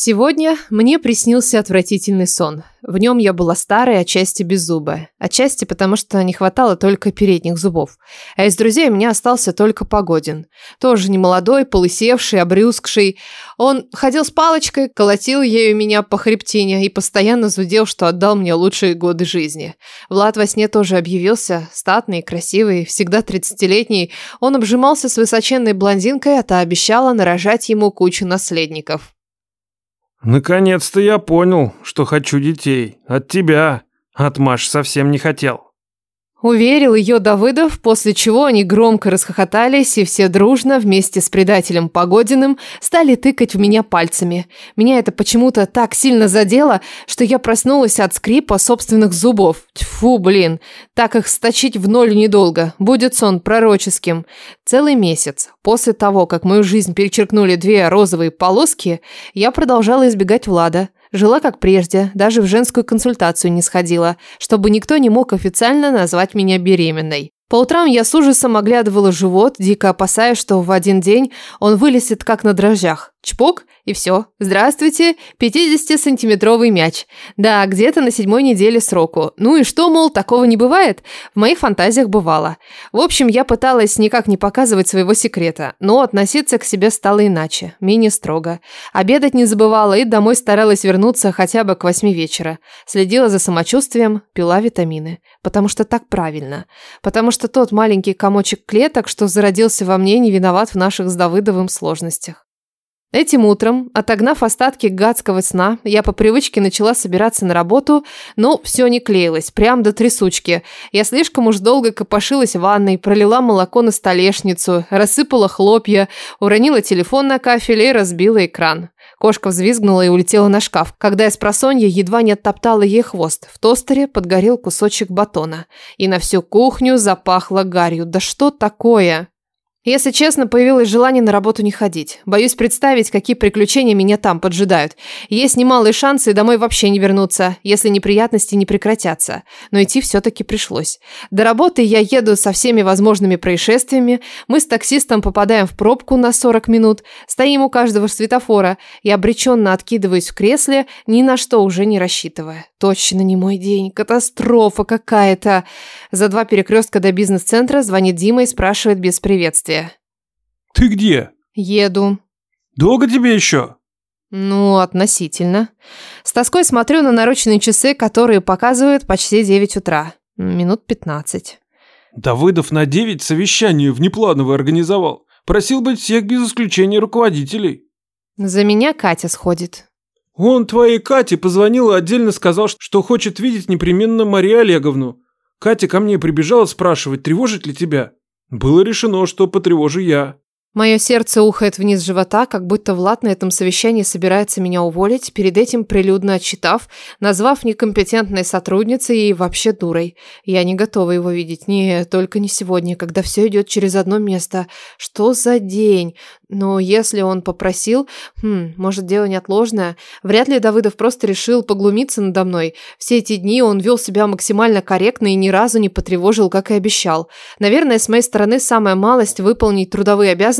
Сегодня мне приснился отвратительный сон. В нем я была старая, отчасти беззубая. Отчасти потому, что не хватало только передних зубов. А из друзей у меня остался только Погодин. Тоже немолодой, полысевший, обрюзгший. Он ходил с палочкой, колотил ею меня по хребтине и постоянно зудел, что отдал мне лучшие годы жизни. Влад во сне тоже объявился, статный, красивый, всегда тридцатилетний. Он обжимался с высоченной блондинкой, а та обещала нарожать ему кучу наследников. Наконец-то я понял, что хочу детей. От тебя. От Маши совсем не хотел. Уверил ее Давыдов, после чего они громко расхохотались и все дружно вместе с предателем Погодиным стали тыкать в меня пальцами. Меня это почему-то так сильно задело, что я проснулась от скрипа собственных зубов. Тьфу, блин, так их сточить в ноль недолго. Будет сон пророческим. Целый месяц после того, как мою жизнь перечеркнули две розовые полоски, я продолжала избегать Влада. Жила как прежде, даже в женскую консультацию не сходила, чтобы никто не мог официально назвать меня беременной. По утрам я с ужасом оглядывала живот, дико опасаясь, что в один день он вылезет как на дрожжах. Чпок, и все. Здравствуйте, 50-сантиметровый мяч. Да, где-то на седьмой неделе сроку. Ну и что, мол, такого не бывает? В моих фантазиях бывало. В общем, я пыталась никак не показывать своего секрета, но относиться к себе стало иначе, менее строго. Обедать не забывала и домой старалась вернуться хотя бы к восьми вечера. Следила за самочувствием, пила витамины. Потому что так правильно. Потому что тот маленький комочек клеток, что зародился во мне, не виноват в наших с Давыдовым сложностях. Этим утром, отогнав остатки гадского сна, я по привычке начала собираться на работу, но все не клеилось, прям до трясучки. Я слишком уж долго копошилась в ванной, пролила молоко на столешницу, рассыпала хлопья, уронила телефон на кафель и разбила экран. Кошка взвизгнула и улетела на шкаф, когда я с просонья едва не оттоптала ей хвост. В тостере подгорел кусочек батона. И на всю кухню запахло гарью. Да что такое? Если честно, появилось желание на работу не ходить. Боюсь представить, какие приключения меня там поджидают. Есть немалые шансы домой вообще не вернуться, если неприятности не прекратятся. Но идти все-таки пришлось. До работы я еду со всеми возможными происшествиями. Мы с таксистом попадаем в пробку на 40 минут. Стоим у каждого светофора. Я обреченно откидываюсь в кресле, ни на что уже не рассчитывая. Точно не мой день. Катастрофа какая-то. За два перекрестка до бизнес-центра звонит Дима и спрашивает без приветствия. Ты где? Еду. Долго тебе еще? Ну, относительно. С тоской смотрю на наручные часы, которые показывают почти 9 утра. Минут 15. Давыдов на 9 совещание внеплановое организовал. Просил быть всех без исключения руководителей. За меня Катя сходит. Он твоей Кате позвонил и отдельно сказал, что хочет видеть непременно Марию Олеговну. Катя ко мне прибежала спрашивать, тревожит ли тебя. Было решено, что потревожу я. Мое сердце ухает вниз живота, как будто Влад на этом совещании собирается меня уволить, перед этим прилюдно отчитав, назвав некомпетентной сотрудницей и вообще дурой. Я не готова его видеть. Не, только не сегодня, когда все идет через одно место. Что за день? Но если он попросил, хм, может, дело неотложное. Вряд ли Давыдов просто решил поглумиться надо мной. Все эти дни он вел себя максимально корректно и ни разу не потревожил, как и обещал. Наверное, с моей стороны самая малость выполнить трудовые обязанности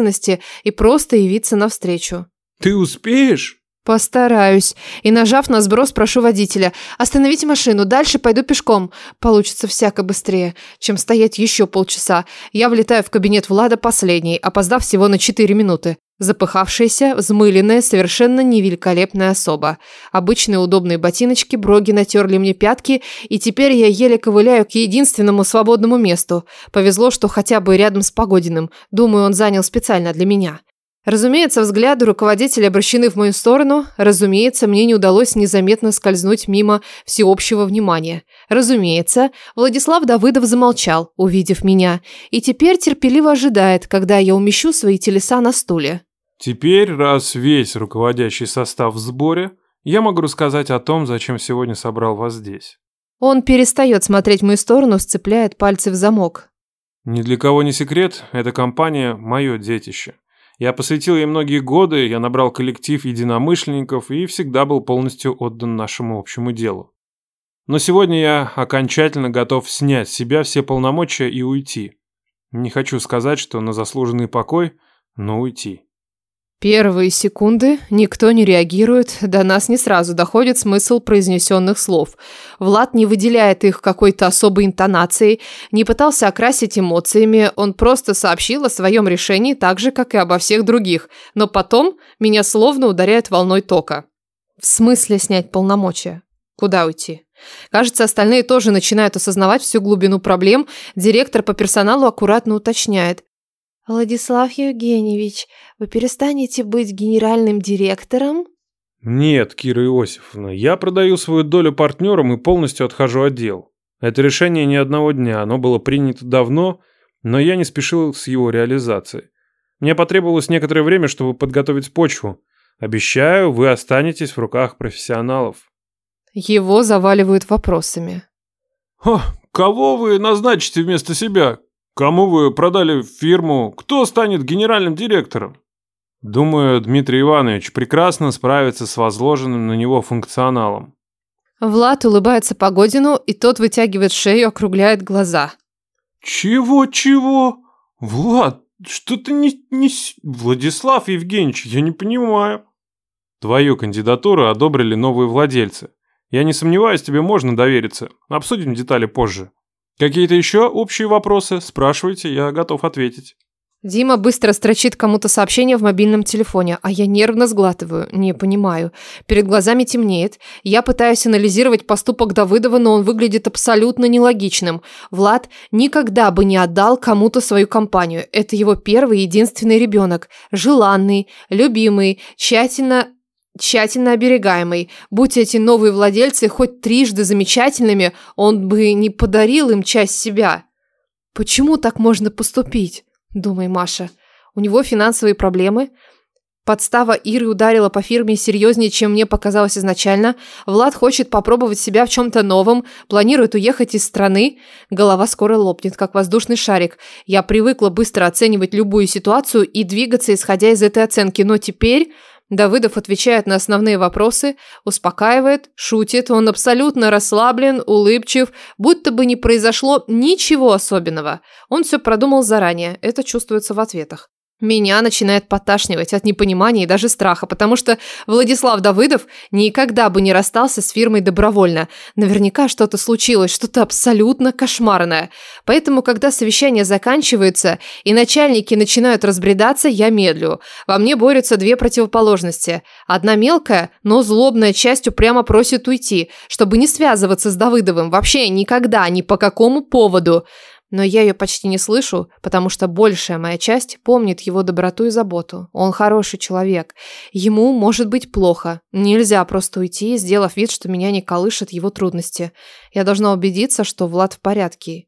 и просто явиться навстречу. Ты успеешь? Постараюсь. И нажав на сброс, прошу водителя. Остановите машину, дальше пойду пешком. Получится всяко быстрее, чем стоять еще полчаса. Я влетаю в кабинет Влада последней, опоздав всего на 4 минуты. Запыхавшаяся, взмыленная, совершенно невеликолепная особа. Обычные удобные ботиночки, броги натерли мне пятки, и теперь я еле ковыляю к единственному свободному месту. Повезло, что хотя бы рядом с Погодиным. Думаю, он занял специально для меня. Разумеется, взгляды руководителя обращены в мою сторону. Разумеется, мне не удалось незаметно скользнуть мимо всеобщего внимания. Разумеется, Владислав Давыдов замолчал, увидев меня, и теперь терпеливо ожидает, когда я умещу свои телеса на стуле. Теперь, раз весь руководящий состав в сборе, я могу рассказать о том, зачем сегодня собрал вас здесь. Он перестает смотреть в мою сторону, сцепляет пальцы в замок. Ни для кого не секрет, эта компания – мое детище. Я посвятил ей многие годы, я набрал коллектив единомышленников и всегда был полностью отдан нашему общему делу. Но сегодня я окончательно готов снять с себя все полномочия и уйти. Не хочу сказать, что на заслуженный покой, но уйти. Первые секунды никто не реагирует, до нас не сразу доходит смысл произнесенных слов. Влад не выделяет их какой-то особой интонацией, не пытался окрасить эмоциями, он просто сообщил о своем решении так же, как и обо всех других, но потом меня словно ударяет волной тока. В смысле снять полномочия? Куда уйти? Кажется, остальные тоже начинают осознавать всю глубину проблем. Директор по персоналу аккуратно уточняет. «Владислав Евгеньевич, вы перестанете быть генеральным директором?» «Нет, Кира Иосифовна, я продаю свою долю партнерам и полностью отхожу от дел. Это решение не одного дня, оно было принято давно, но я не спешил с его реализацией. Мне потребовалось некоторое время, чтобы подготовить почву. Обещаю, вы останетесь в руках профессионалов». Его заваливают вопросами. «О, кого вы назначите вместо себя? Кому вы продали фирму? Кто станет генеральным директором? Думаю, Дмитрий Иванович прекрасно справится с возложенным на него функционалом. Влад улыбается Погодину, и тот вытягивает шею, округляет глаза. Чего-чего? Влад, что ты не, не... Владислав Евгеньевич, я не понимаю. Твою кандидатуру одобрили новые владельцы. Я не сомневаюсь, тебе можно довериться. Обсудим детали позже. Какие-то еще общие вопросы? Спрашивайте, я готов ответить. Дима быстро строчит кому-то сообщение в мобильном телефоне, а я нервно сглатываю, не понимаю. Перед глазами темнеет. Я пытаюсь анализировать поступок Давыдова, но он выглядит абсолютно нелогичным. Влад никогда бы не отдал кому-то свою компанию. Это его первый и единственный ребенок. Желанный, любимый, тщательно тщательно оберегаемый. Будь эти новые владельцы хоть трижды замечательными, он бы не подарил им часть себя. Почему так можно поступить? Думай, Маша. У него финансовые проблемы. Подстава Иры ударила по фирме серьезнее, чем мне показалось изначально. Влад хочет попробовать себя в чем-то новом, планирует уехать из страны. Голова скоро лопнет, как воздушный шарик. Я привыкла быстро оценивать любую ситуацию и двигаться, исходя из этой оценки. Но теперь Давыдов отвечает на основные вопросы, успокаивает, шутит, он абсолютно расслаблен, улыбчив, будто бы не произошло ничего особенного. Он все продумал заранее, это чувствуется в ответах. Меня начинает поташнивать от непонимания и даже страха, потому что Владислав Давыдов никогда бы не расстался с фирмой добровольно. Наверняка что-то случилось, что-то абсолютно кошмарное. Поэтому, когда совещание заканчивается и начальники начинают разбредаться, я медлю. Во мне борются две противоположности. Одна мелкая, но злобная часть упрямо просит уйти, чтобы не связываться с Давыдовым вообще никогда, ни по какому поводу. Но я ее почти не слышу, потому что большая моя часть помнит его доброту и заботу. Он хороший человек. Ему может быть плохо. Нельзя просто уйти, сделав вид, что меня не колышет его трудности. Я должна убедиться, что Влад в порядке.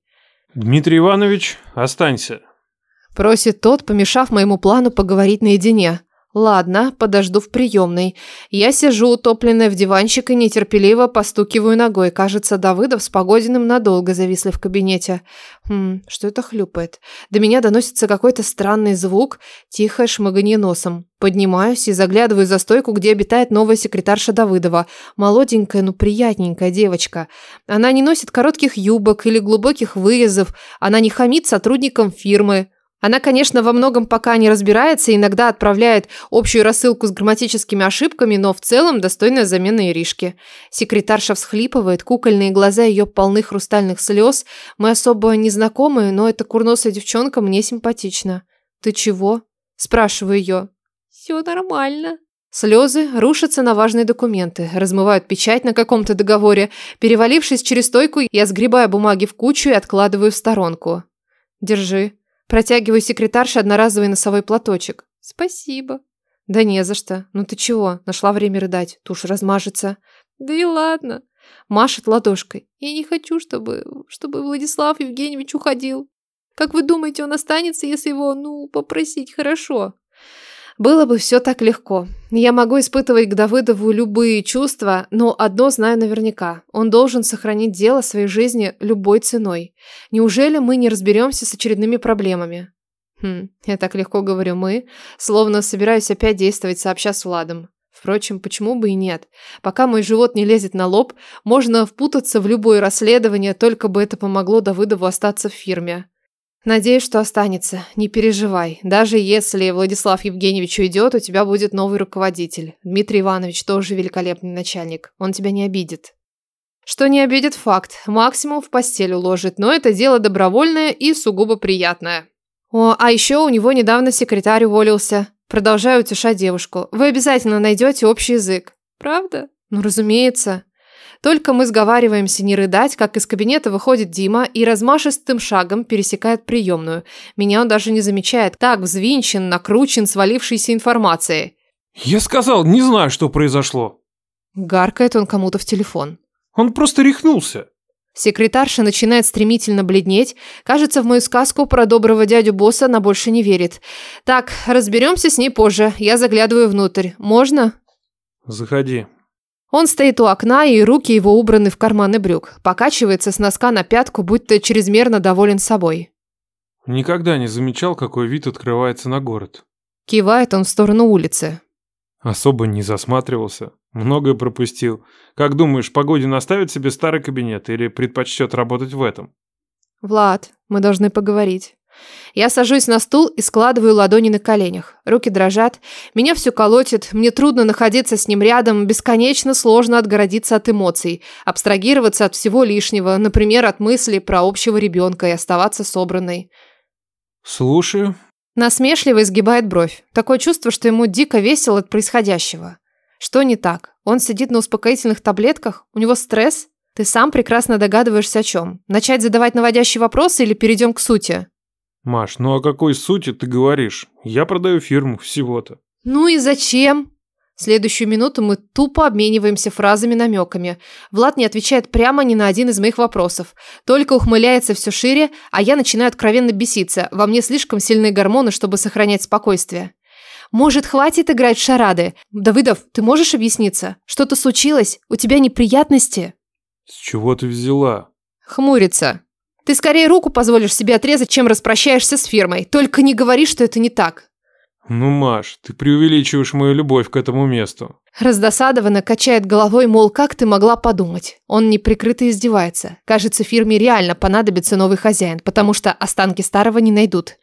«Дмитрий Иванович, останься», – просит тот, помешав моему плану поговорить наедине. Ладно, подожду в приемной. Я сижу утопленная в диванчик и нетерпеливо постукиваю ногой. Кажется, Давыдов с Погодиным надолго зависли в кабинете. Хм, что это хлюпает? До меня доносится какой-то странный звук, тихое шмыганье носом. Поднимаюсь и заглядываю за стойку, где обитает новая секретарша Давыдова. Молоденькая, но приятненькая девочка. Она не носит коротких юбок или глубоких вырезов. Она не хамит сотрудникам фирмы. Она, конечно, во многом пока не разбирается, иногда отправляет общую рассылку с грамматическими ошибками, но в целом достойная замена Иришки. Секретарша всхлипывает, кукольные глаза ее полны хрустальных слез. Мы особо не знакомы, но эта курносая девчонка мне симпатична. «Ты чего?» – спрашиваю ее. «Все нормально». Слезы рушатся на важные документы, размывают печать на каком-то договоре. Перевалившись через стойку, я сгребаю бумаги в кучу и откладываю в сторонку. «Держи», Протягиваю секретарше одноразовый носовой платочек. Спасибо. Да не за что. Ну ты чего? Нашла время рыдать. Тушь размажется. Да и ладно. Машет ладошкой. Я не хочу, чтобы, чтобы Владислав Евгеньевич уходил. Как вы думаете, он останется, если его, ну, попросить хорошо? Было бы все так легко. Я могу испытывать к Давыдову любые чувства, но одно знаю наверняка. Он должен сохранить дело своей жизни любой ценой. Неужели мы не разберемся с очередными проблемами? Хм, я так легко говорю «мы», словно собираюсь опять действовать сообща с Владом. Впрочем, почему бы и нет? Пока мой живот не лезет на лоб, можно впутаться в любое расследование, только бы это помогло Давыдову остаться в фирме. Надеюсь, что останется. Не переживай. Даже если Владислав Евгеньевич уйдет, у тебя будет новый руководитель. Дмитрий Иванович тоже великолепный начальник. Он тебя не обидит. Что не обидит факт. Максимум в постель уложит, но это дело добровольное и сугубо приятное. О, а еще у него недавно секретарь уволился. Продолжаю утешать девушку. Вы обязательно найдете общий язык. Правда? Ну, разумеется. Только мы сговариваемся не рыдать, как из кабинета выходит Дима и размашистым шагом пересекает приемную. Меня он даже не замечает. Так взвинчен, накручен свалившейся информацией. «Я сказал, не знаю, что произошло». Гаркает он кому-то в телефон. «Он просто рехнулся». Секретарша начинает стремительно бледнеть. Кажется, в мою сказку про доброго дядю-босса она больше не верит. Так, разберемся с ней позже. Я заглядываю внутрь. Можно? Заходи. Он стоит у окна, и руки его убраны в карманы брюк. Покачивается с носка на пятку, будто чрезмерно доволен собой. Никогда не замечал, какой вид открывается на город. Кивает он в сторону улицы. Особо не засматривался. Многое пропустил. Как думаешь, Погодин оставит себе старый кабинет или предпочтет работать в этом? Влад, мы должны поговорить. Я сажусь на стул и складываю ладони на коленях. Руки дрожат, меня все колотит, мне трудно находиться с ним рядом, бесконечно сложно отгородиться от эмоций, абстрагироваться от всего лишнего, например, от мысли про общего ребенка и оставаться собранной. Слушаю. Насмешливо изгибает бровь. Такое чувство, что ему дико весело от происходящего. Что не так? Он сидит на успокоительных таблетках? У него стресс? Ты сам прекрасно догадываешься о чем. Начать задавать наводящие вопросы или перейдем к сути? Маш, ну о какой сути ты говоришь? Я продаю фирму всего-то. Ну и зачем? Следующую минуту мы тупо обмениваемся фразами-намеками. Влад не отвечает прямо ни на один из моих вопросов. Только ухмыляется все шире, а я начинаю откровенно беситься. Во мне слишком сильные гормоны, чтобы сохранять спокойствие. Может, хватит играть в шарады? Давыдов, ты можешь объясниться? Что-то случилось? У тебя неприятности? С чего ты взяла? Хмурится. Ты скорее руку позволишь себе отрезать, чем распрощаешься с фирмой. Только не говори, что это не так. Ну, Маш, ты преувеличиваешь мою любовь к этому месту. Раздосадованно качает головой, мол, как ты могла подумать. Он неприкрыто издевается. Кажется, фирме реально понадобится новый хозяин, потому что останки старого не найдут.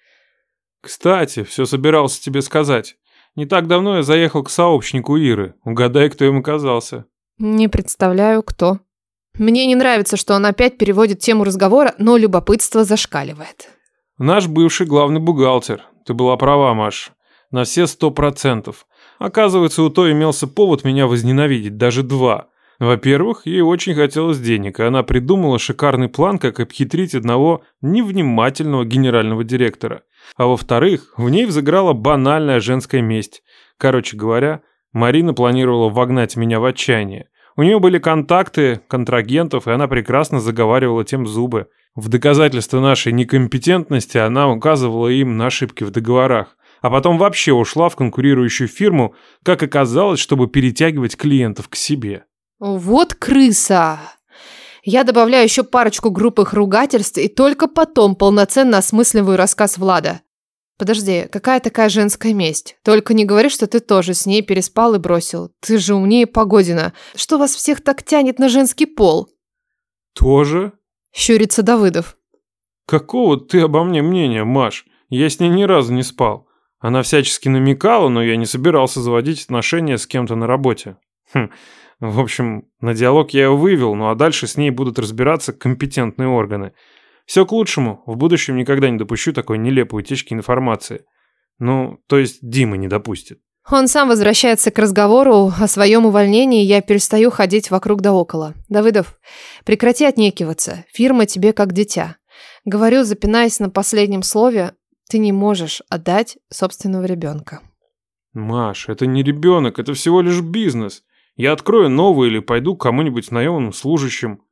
Кстати, все собирался тебе сказать. Не так давно я заехал к сообщнику Иры. Угадай, кто им оказался. Не представляю, кто. Мне не нравится, что он опять переводит тему разговора, но любопытство зашкаливает. Наш бывший главный бухгалтер. Ты была права, Маш. На все сто процентов. Оказывается, у той имелся повод меня возненавидеть, даже два. Во-первых, ей очень хотелось денег, и она придумала шикарный план, как обхитрить одного невнимательного генерального директора. А во-вторых, в ней взыграла банальная женская месть. Короче говоря, Марина планировала вогнать меня в отчаяние. У нее были контакты контрагентов, и она прекрасно заговаривала тем зубы. В доказательство нашей некомпетентности она указывала им на ошибки в договорах. А потом вообще ушла в конкурирующую фирму, как оказалось, чтобы перетягивать клиентов к себе. Вот крыса! Я добавляю еще парочку группых ругательств и только потом полноценно осмысливаю рассказ Влада. Подожди, какая такая женская месть? Только не говори, что ты тоже с ней переспал и бросил. Ты же умнее Погодина. Что вас всех так тянет на женский пол? Тоже? Щурится Давыдов. Какого ты обо мне мнения, Маш? Я с ней ни разу не спал. Она всячески намекала, но я не собирался заводить отношения с кем-то на работе. Хм. В общем, на диалог я ее вывел, ну а дальше с ней будут разбираться компетентные органы. Все к лучшему. В будущем никогда не допущу такой нелепой утечки информации. Ну, то есть Дима не допустит. Он сам возвращается к разговору о своем увольнении, я перестаю ходить вокруг да около. Давыдов, прекрати отнекиваться. Фирма тебе как дитя. Говорю, запинаясь на последнем слове, ты не можешь отдать собственного ребенка. Маш, это не ребенок, это всего лишь бизнес. Я открою новый или пойду к кому-нибудь наемным служащим.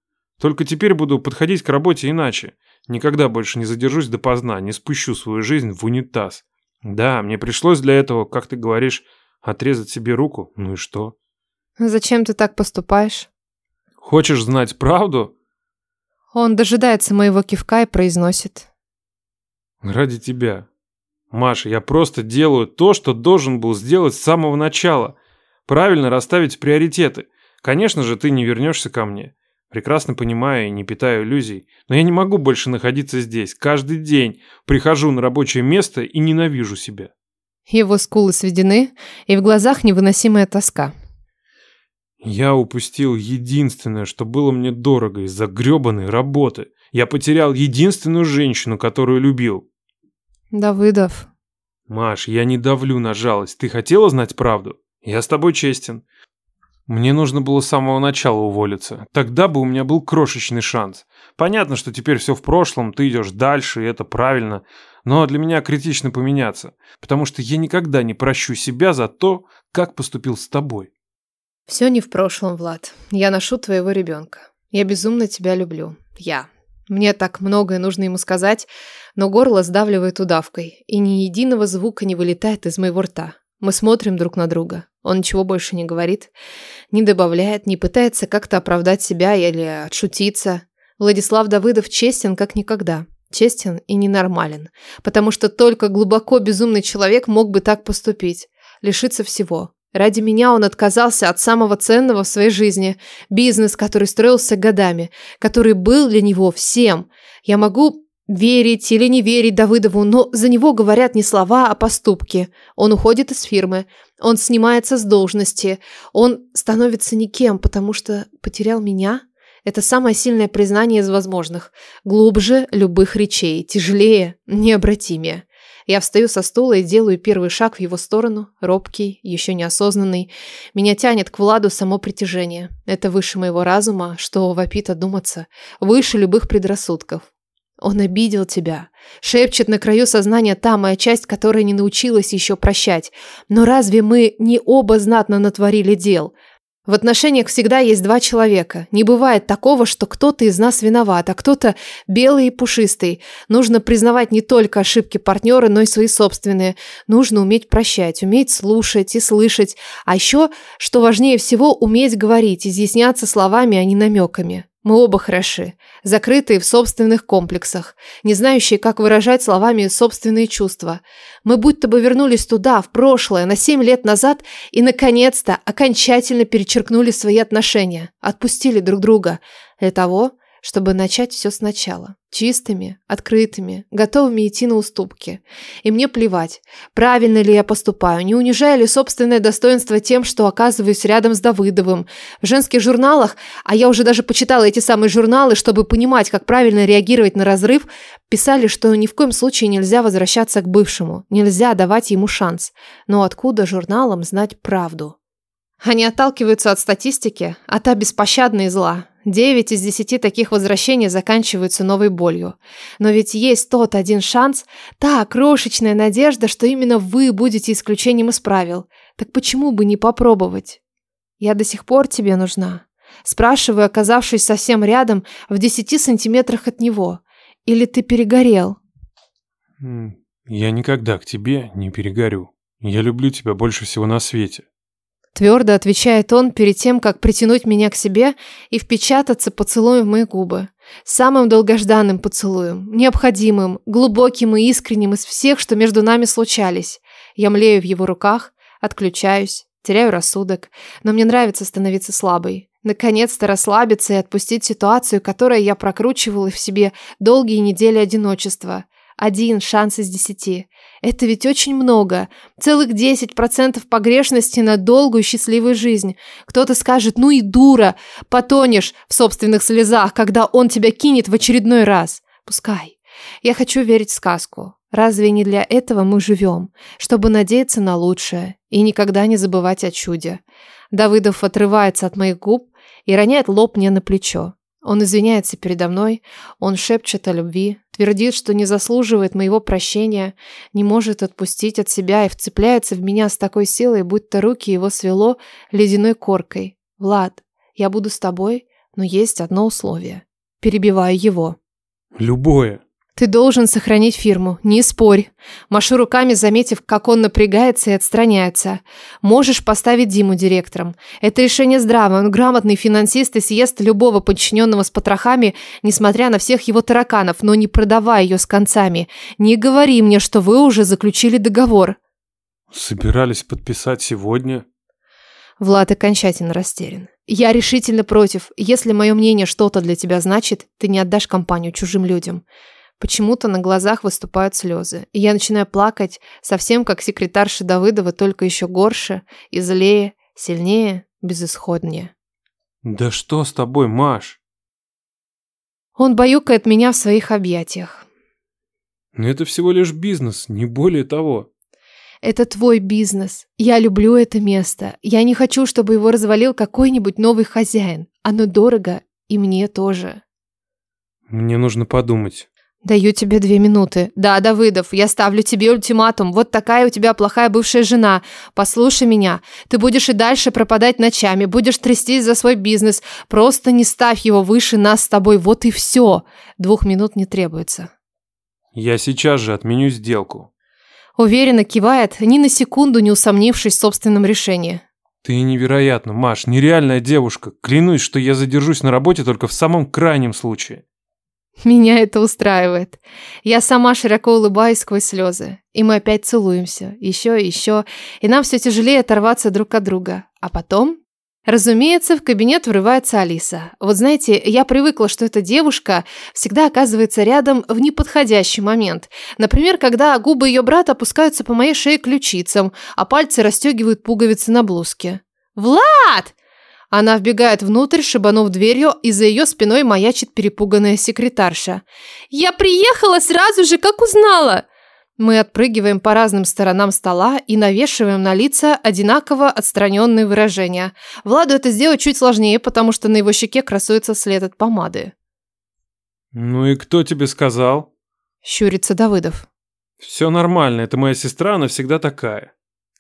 Только теперь буду подходить к работе иначе. Никогда больше не задержусь допоздна, не спущу свою жизнь в унитаз. Да, мне пришлось для этого, как ты говоришь, отрезать себе руку. Ну и что? Зачем ты так поступаешь? Хочешь знать правду? Он дожидается моего кивка и произносит. Ради тебя. Маша, я просто делаю то, что должен был сделать с самого начала. Правильно расставить приоритеты. Конечно же, ты не вернешься ко мне. Прекрасно понимаю и не питаю иллюзий, но я не могу больше находиться здесь. Каждый день прихожу на рабочее место и ненавижу себя. Его скулы сведены, и в глазах невыносимая тоска. Я упустил единственное, что было мне дорого из-за грёбаной работы. Я потерял единственную женщину, которую любил. Давыдов. Маш, я не давлю на жалость. Ты хотела знать правду? Я с тобой честен. Мне нужно было с самого начала уволиться. Тогда бы у меня был крошечный шанс. Понятно, что теперь все в прошлом, ты идешь дальше, и это правильно. Но для меня критично поменяться. Потому что я никогда не прощу себя за то, как поступил с тобой. Все не в прошлом, Влад. Я ношу твоего ребенка. Я безумно тебя люблю. Я. Мне так многое нужно ему сказать, но горло сдавливает удавкой, и ни единого звука не вылетает из моего рта. Мы смотрим друг на друга. Он ничего больше не говорит, не добавляет, не пытается как-то оправдать себя или отшутиться. Владислав Давыдов честен как никогда. Честен и ненормален. Потому что только глубоко безумный человек мог бы так поступить. Лишиться всего. Ради меня он отказался от самого ценного в своей жизни. Бизнес, который строился годами. Который был для него всем. Я могу Верить или не верить Давыдову, но за него говорят не слова, а поступки. Он уходит из фирмы, он снимается с должности, он становится никем, потому что потерял меня. Это самое сильное признание из возможных. Глубже любых речей, тяжелее, необратимее. Я встаю со стула и делаю первый шаг в его сторону, робкий, еще неосознанный. Меня тянет к Владу само притяжение. Это выше моего разума, что вопит одуматься, выше любых предрассудков. Он обидел тебя. Шепчет на краю сознания та моя часть, которая не научилась еще прощать. Но разве мы не оба знатно натворили дел? В отношениях всегда есть два человека. Не бывает такого, что кто-то из нас виноват, а кто-то белый и пушистый. Нужно признавать не только ошибки партнера, но и свои собственные. Нужно уметь прощать, уметь слушать и слышать. А еще, что важнее всего, уметь говорить, изъясняться словами, а не намеками. Мы оба хороши, закрытые в собственных комплексах, не знающие, как выражать словами собственные чувства. Мы будто бы вернулись туда, в прошлое, на семь лет назад, и, наконец-то, окончательно перечеркнули свои отношения, отпустили друг друга для того, чтобы начать все сначала. Чистыми, открытыми, готовыми идти на уступки. И мне плевать, правильно ли я поступаю, не унижаю ли собственное достоинство тем, что оказываюсь рядом с Давыдовым. В женских журналах, а я уже даже почитала эти самые журналы, чтобы понимать, как правильно реагировать на разрыв, писали, что ни в коем случае нельзя возвращаться к бывшему, нельзя давать ему шанс. Но откуда журналам знать правду? Они отталкиваются от статистики, а та беспощадна и зла. Девять из десяти таких возвращений заканчиваются новой болью. Но ведь есть тот один шанс, та крошечная надежда, что именно вы будете исключением из правил. Так почему бы не попробовать? Я до сих пор тебе нужна. Спрашиваю, оказавшись совсем рядом, в десяти сантиметрах от него. Или ты перегорел? Я никогда к тебе не перегорю. Я люблю тебя больше всего на свете. Твердо отвечает он перед тем, как притянуть меня к себе и впечататься поцелуем в мои губы. Самым долгожданным поцелуем, необходимым, глубоким и искренним из всех, что между нами случались. Я млею в его руках, отключаюсь, теряю рассудок, но мне нравится становиться слабой. Наконец-то расслабиться и отпустить ситуацию, которую я прокручивала в себе долгие недели одиночества. Один шанс из десяти. Это ведь очень много. Целых 10% погрешности на долгую счастливую жизнь. Кто-то скажет, ну и дура, потонешь в собственных слезах, когда он тебя кинет в очередной раз. Пускай. Я хочу верить в сказку. Разве не для этого мы живем? Чтобы надеяться на лучшее и никогда не забывать о чуде. Давыдов отрывается от моих губ и роняет лоб мне на плечо. Он извиняется передо мной, он шепчет о любви, твердит, что не заслуживает моего прощения, не может отпустить от себя и вцепляется в меня с такой силой, будто руки его свело ледяной коркой. «Влад, я буду с тобой, но есть одно условие». Перебиваю его. «Любое», ты должен сохранить фирму, не спорь. Машу руками, заметив, как он напрягается и отстраняется. Можешь поставить Диму директором. Это решение здравое, он грамотный финансист и съест любого подчиненного с потрохами, несмотря на всех его тараканов, но не продавай ее с концами. Не говори мне, что вы уже заключили договор. Собирались подписать сегодня. Влад окончательно растерян. Я решительно против. Если мое мнение что-то для тебя значит, ты не отдашь компанию чужим людям. Почему-то на глазах выступают слезы. И я начинаю плакать, совсем как секретарша Давыдова, только еще горше и злее, сильнее, безысходнее. Да что с тобой, Маш? Он баюкает меня в своих объятиях. Это всего лишь бизнес, не более того. Это твой бизнес. Я люблю это место. Я не хочу, чтобы его развалил какой-нибудь новый хозяин. Оно дорого, и мне тоже. Мне нужно подумать. Даю тебе две минуты. Да, Давыдов, я ставлю тебе ультиматум. Вот такая у тебя плохая бывшая жена. Послушай меня. Ты будешь и дальше пропадать ночами, будешь трястись за свой бизнес. Просто не ставь его выше нас с тобой. Вот и все. Двух минут не требуется. Я сейчас же отменю сделку. Уверенно кивает, ни на секунду не усомнившись в собственном решении. Ты невероятно, Маш, нереальная девушка. Клянусь, что я задержусь на работе только в самом крайнем случае. Меня это устраивает. Я сама широко улыбаюсь сквозь слезы. И мы опять целуемся. Еще и еще. И нам все тяжелее оторваться друг от друга. А потом... Разумеется, в кабинет врывается Алиса. Вот знаете, я привыкла, что эта девушка всегда оказывается рядом в неподходящий момент. Например, когда губы ее брата опускаются по моей шее ключицам, а пальцы расстегивают пуговицы на блузке. «Влад!» Она вбегает внутрь, шибанув дверью, и за ее спиной маячит перепуганная секретарша. «Я приехала сразу же, как узнала!» Мы отпрыгиваем по разным сторонам стола и навешиваем на лица одинаково отстраненные выражения. Владу это сделать чуть сложнее, потому что на его щеке красуется след от помады. «Ну и кто тебе сказал?» Щурится Давыдов. «Все нормально, это моя сестра, она всегда такая».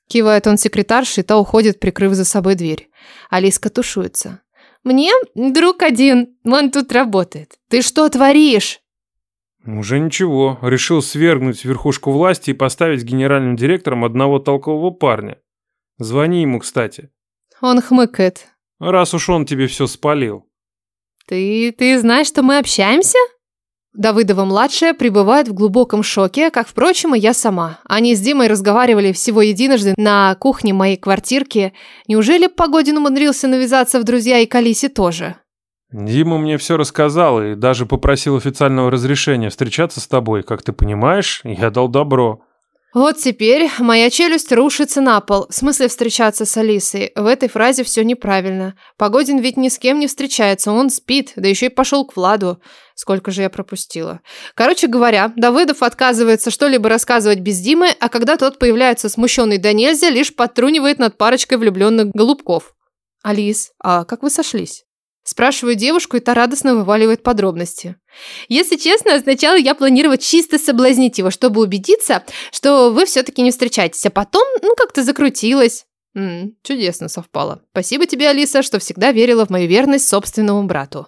Кивает он секретарше, и та уходит, прикрыв за собой дверь. Алиска тушуется. «Мне друг один, он тут работает. Ты что творишь?» Уже ничего. Решил свергнуть верхушку власти и поставить генеральным директором одного толкового парня. Звони ему, кстати. Он хмыкает. Раз уж он тебе все спалил. Ты... ты знаешь, что мы общаемся? Давыдова-младшая пребывает в глубоком шоке, как, впрочем, и я сама. Они с Димой разговаривали всего единожды на кухне моей квартирки. Неужели Погодин умудрился навязаться в друзья и Калисе тоже? Дима мне все рассказал и даже попросил официального разрешения встречаться с тобой. Как ты понимаешь, я дал добро. Вот теперь моя челюсть рушится на пол. В смысле встречаться с Алисой? В этой фразе все неправильно. Погодин ведь ни с кем не встречается, он спит, да еще и пошел к Владу. Сколько же я пропустила. Короче говоря, Давыдов отказывается что-либо рассказывать без Димы, а когда тот появляется смущенный до нельзя, лишь подтрунивает над парочкой влюбленных голубков. «Алис, а как вы сошлись?» Спрашиваю девушку, и та радостно вываливает подробности. Если честно, сначала я планировала чисто соблазнить его, чтобы убедиться, что вы все-таки не встречаетесь, а потом, ну, как-то закрутилась. М -м, чудесно совпало. Спасибо тебе, Алиса, что всегда верила в мою верность собственному брату.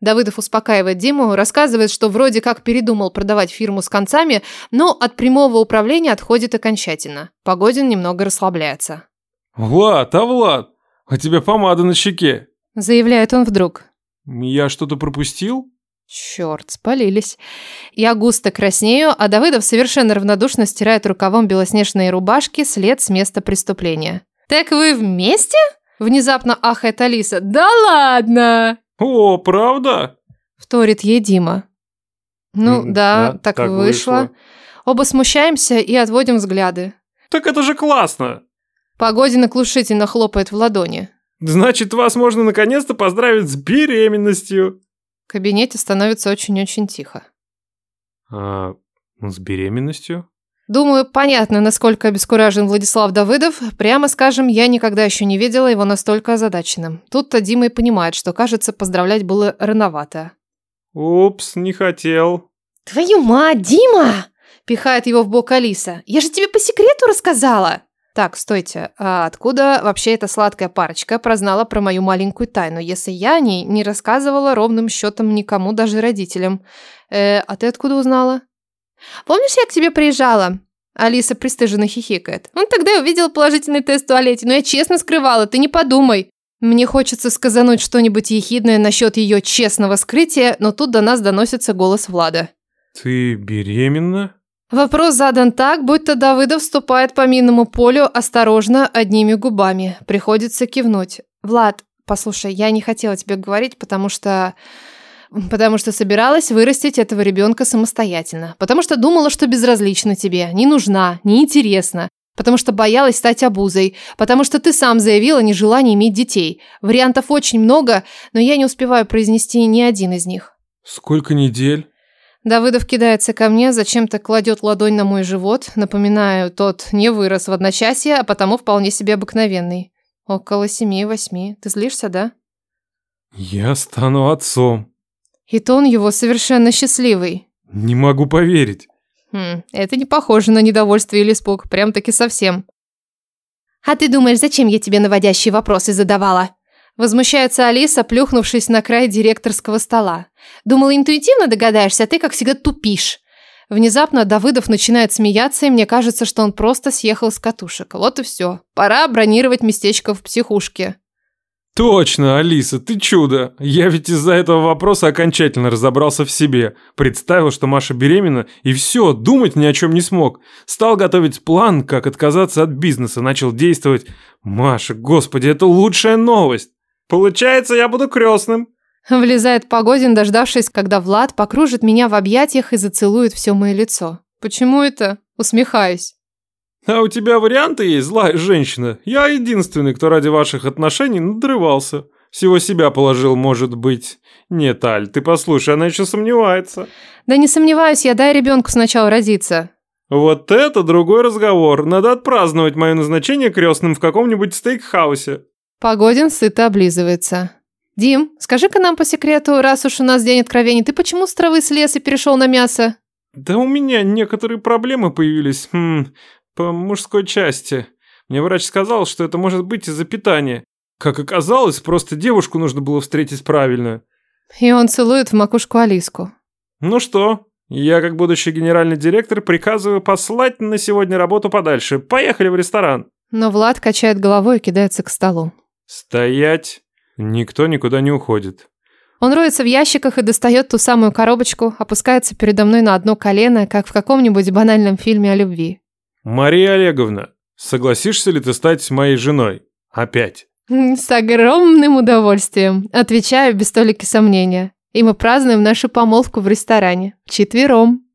Давыдов успокаивает Диму, рассказывает, что вроде как передумал продавать фирму с концами, но от прямого управления отходит окончательно. Погодин немного расслабляется. «Влад, а Влад, у тебя помада на щеке. Заявляет он вдруг. Я что-то пропустил? Черт, спалились. Я густо краснею, а Давыдов совершенно равнодушно стирает рукавом белоснежные рубашки след с места преступления. «Так вы вместе?» Внезапно ахает Алиса. «Да ладно!» «О, правда?» Вторит ей Дима. Ну mm, да, да, так, так вышло. вышло. Оба смущаемся и отводим взгляды. «Так это же классно!» Погодина клушительно хлопает в ладони. Значит, вас можно наконец-то поздравить с беременностью. В кабинете становится очень-очень тихо. А с беременностью? Думаю, понятно, насколько обескуражен Владислав Давыдов. Прямо скажем, я никогда еще не видела его настолько озадаченным. Тут-то Дима и понимает, что, кажется, поздравлять было рановато. Упс, не хотел. Твою мать, Дима! Пихает его в бок Алиса. Я же тебе по секрету рассказала. Так, стойте, а откуда вообще эта сладкая парочка прознала про мою маленькую тайну, если я о ней не рассказывала ровным счетом никому, даже родителям? Э, а ты откуда узнала? Помнишь, я к тебе приезжала? Алиса пристыженно хихикает. Ну, тогда я увидела положительный тест в туалете, но я честно скрывала, ты не подумай. Мне хочется сказануть что-нибудь ехидное насчет ее честного скрытия, но тут до нас доносится голос Влада. Ты беременна? Вопрос задан так, будто Давыдов вступает по минному полю осторожно, одними губами. Приходится кивнуть. «Влад, Послушай, я не хотела тебе говорить, потому что... Потому что собиралась вырастить этого ребенка самостоятельно. Потому что думала, что безразлична тебе, не нужна, не интересна. Потому что боялась стать обузой. Потому что ты сам заявил о нежелании иметь детей. Вариантов очень много, но я не успеваю произнести ни один из них. Сколько недель? Давыдов кидается ко мне, зачем-то кладет ладонь на мой живот. Напоминаю, тот не вырос в одночасье, а потому вполне себе обыкновенный. Около семи-восьми. Ты злишься, да? Я стану отцом. И тон его совершенно счастливый. Не могу поверить. Хм, это не похоже на недовольствие или испуг, прям-таки совсем. А ты думаешь, зачем я тебе наводящие вопросы задавала? Возмущается Алиса, плюхнувшись на край директорского стола. Думала, интуитивно догадаешься, а ты, как всегда, тупишь. Внезапно Давыдов начинает смеяться, и мне кажется, что он просто съехал с катушек. Вот и все. Пора бронировать местечко в психушке. Точно, Алиса, ты чудо. Я ведь из-за этого вопроса окончательно разобрался в себе. Представил, что Маша беременна, и все, думать ни о чем не смог. Стал готовить план, как отказаться от бизнеса, начал действовать. Маша, господи, это лучшая новость. Получается, я буду крестным. Влезает Погодин, дождавшись, когда Влад покружит меня в объятиях и зацелует все мое лицо. Почему это? Усмехаюсь. А у тебя варианты есть, злая женщина? Я единственный, кто ради ваших отношений надрывался. Всего себя положил, может быть. Нет, Аль, ты послушай, она еще сомневается. Да не сомневаюсь я, дай ребенку сначала родиться. Вот это другой разговор. Надо отпраздновать мое назначение крестным в каком-нибудь стейкхаусе. Погодин сыто облизывается. Дим, скажи-ка нам по секрету, раз уж у нас день откровений, ты почему с травы слез и перешел на мясо? Да у меня некоторые проблемы появились. Хм, по мужской части. Мне врач сказал, что это может быть из-за питания. Как оказалось, просто девушку нужно было встретить правильно. И он целует в макушку Алиску. Ну что, я как будущий генеральный директор приказываю послать на сегодня работу подальше. Поехали в ресторан. Но Влад качает головой и кидается к столу. Стоять. Никто никуда не уходит. Он роется в ящиках и достает ту самую коробочку, опускается передо мной на одно колено, как в каком-нибудь банальном фильме о любви. Мария Олеговна, согласишься ли ты стать моей женой? Опять. С огромным удовольствием, отвечаю без толики сомнения. И мы празднуем нашу помолвку в ресторане. Четвером.